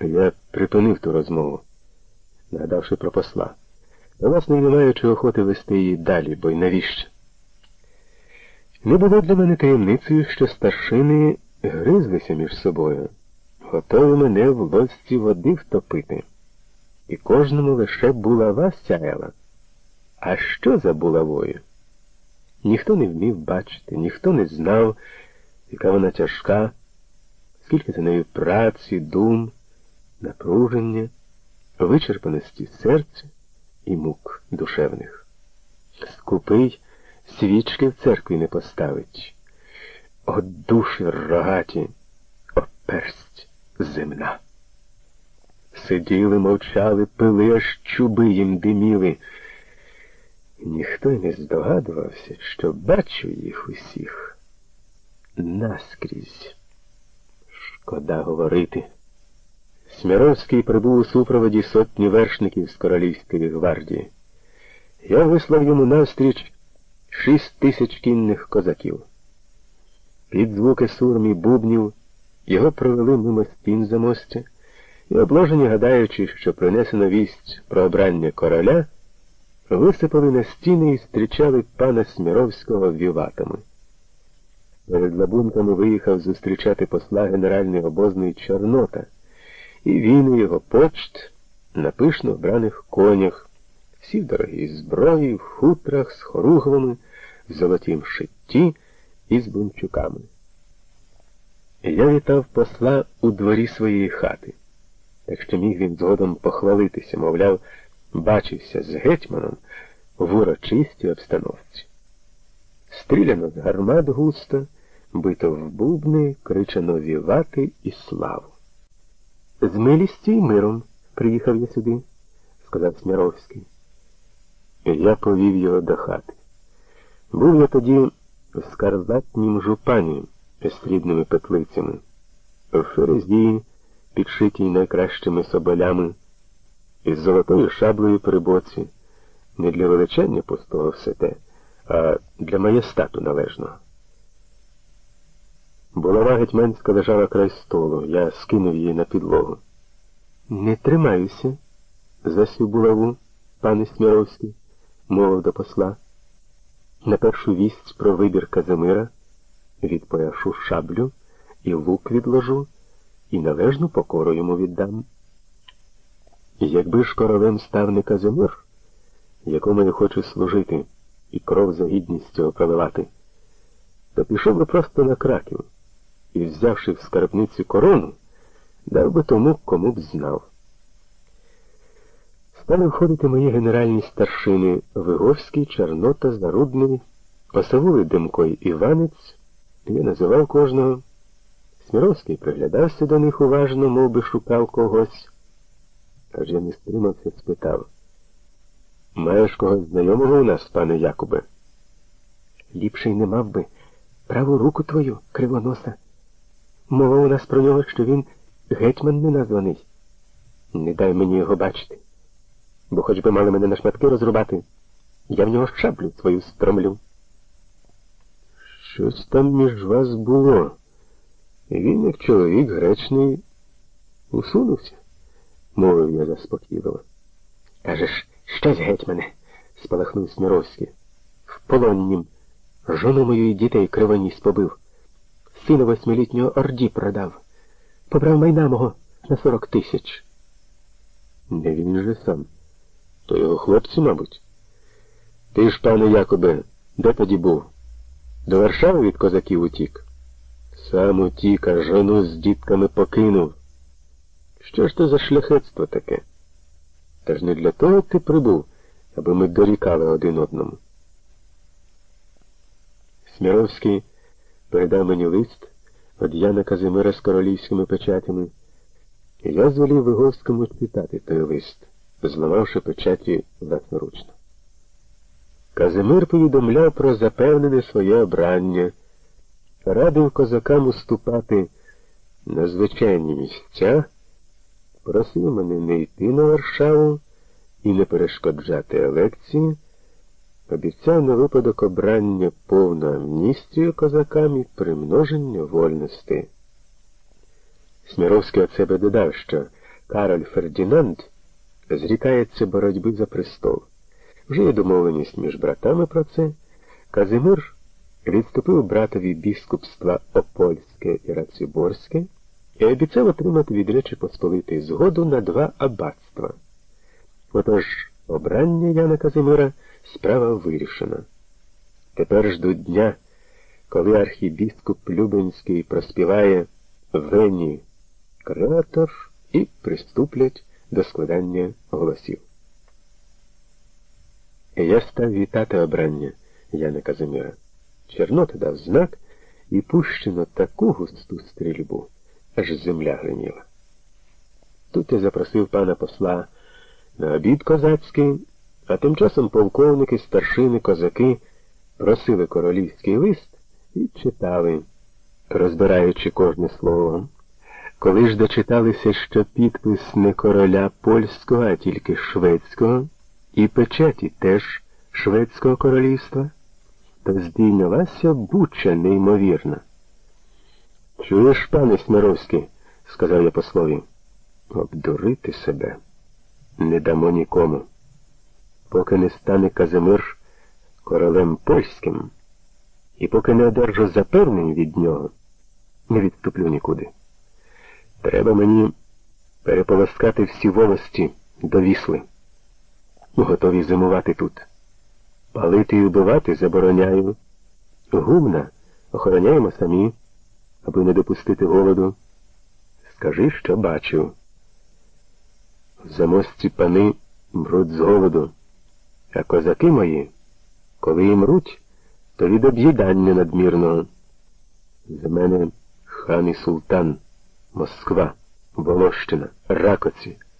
Я припинив ту розмову, нагадавши про посла. Та, власне, не маючи охоти вести її далі, бо й навіщо? Не було для мене таємницею, що старшини гризлися між собою, готові мене в лосці води втопити. І кожному лише булава сяяла. А що за булавою? Ніхто не вмів бачити, ніхто не знав, яка вона тяжка, скільки за нею праці, дум, напруження, вичерпаності серця і мук душевних. Скупий свічки в церкві не поставить. О душі рогаті, о персть земна. Сиділи, мовчали, пили, аж чуби їм диміли. Ніхто й не здогадувався, що бачу їх усіх наскрізь. Шкода говорити. Сміровський прибув у супроводі сотні вершників з королівської гвардії. Я вислав йому навстріч шість тисяч кінних козаків. Під звуки сурмі бубнів його провели мимо стін замостя і, обложені, гадаючи, що принесено вість про обрання короля, висипали на стіни і зустрічали пана Сміровського віватами. Перед лабунками виїхав зустрічати посла генеральної обозної Чорнота, і він і його почт на пишно обраних конях, всі в дорогій зброї, в хутрах, з хоругвами, в золотім шитті і з бунчуками. Я вітав посла у дворі своєї хати, так що міг він згодом похвалитися, мовляв, бачився з гетьманом в урочистій обстановці. Стріляно з гармат густо, бито в бубни, кричано вівати і славу. З милістю й миром приїхав я сюди, сказав Сміровський. Я повів його до хати. Був я тоді в скарлатнім жупані з срібними петлицями, в ферезії, підшитій найкращими соболями, із золотою шаблею при боці, не для величання пустого все те, а для маєстату належного. Булава гетьманська лежала край столу, я скинув її на підлогу. Не тримаюся, засів булаву, пане Сміровський, мовив до посла. На першу вість про вибір Казимира відпояшу шаблю і лук відложу, і належну покору йому віддам. Якби ж королем став не Казимир, якому я хочу служити і кров за гідністю проливати, то пішов би просто на краків і, взявши в скарбниці корону, дав би тому, кому б знав. Стали входити мої генеральні старшини Виговський, Чорнота, Зарудний, Осавули Демко й Іванець, я називав кожного. Сміровський приглядався до них уважно, мов би шукав когось. Аж я не стримався, спитав. Маєш когось знайомого у нас, пане Якубе? Ліпше й не мав би праву руку твою, кривоноса. Мова у нас про нього, що він гетьман неназваний. Не дай мені його бачити, бо хоч би мали мене на шматки розрубати, я в нього шаблю свою стромлю. Щось там між вас було. Він, як чоловік гречний, усунувся, мовив я заспокійливо. Кажеш, щось гетьмане, спалахнув Сміровський. В полоннім жону мою і дітей кривоніс побив. Сина восьмилітнього орді продав. Побрав майна мого на сорок тисяч. Не він же сам. То його хлопці, мабуть. Ти ж, пане Якобе, де тоді був? До Варшави від козаків утік. Сам утік, а жону з дітками покинув. Що ж то за шляхетство таке? Та ж не для того ти прибув, аби ми дорікали один одному. Сміровський передав мені лист від Яна Казимира з королівськими печатями. Я звелів Виговському читати той лист, зламавши печаті власноручно. Казимир повідомляв про запевнене своє обрання, радив козакам уступати на звичайні місця, просив мене не йти на Варшаву і не перешкоджати елекції, обіцяв на випадок обрання повну амністію козакам і примноження вольності. Сміровський от себе додав, що Кароль Фердінанд зрікається боротьби за престол. Вже є домовленість між братами про це. Казимир відступив братові біскупства Опольське і Рацюборське і обіцяв отримати від Речі Посполитої згоду на два аббатства. Отож, обрання Яна Казимира справа вирішена. Тепер ждуть дня, коли архібіскуп Любенський проспіває Вені креатор і приступлять до складання голосів. Я став вітати обрання Яна Казимира. Чорнота дав знак і пущено таку густу стрільбу, аж земля гриміла. Тут я запросив пана посла на обід козацький, а тим часом полковники, старшини, козаки просили королівський лист і читали, розбираючи кожне слово. Коли ж дочиталися, що підпис не короля польського, а тільки шведського, і печаті теж шведського королівства, то здійнялася буча неймовірна. Чуєш, пане Смировський, сказав я послові, обдурити себе не дамо нікому, поки не стане Казимир королем польським, і поки не одержу запевнень від нього, не відступлю нікуди. Треба мені переполоскати всі волості до вісли. Готові зимувати тут. Палити і вбивати забороняю. Гумна охороняємо самі, аби не допустити голоду. Скажи, що бачив. Замості пани мруть з голоду, а козаки мої, коли їм руть, то від об'їдання надмірного. За мене хан і султан, Москва, Волощина, Ракоці.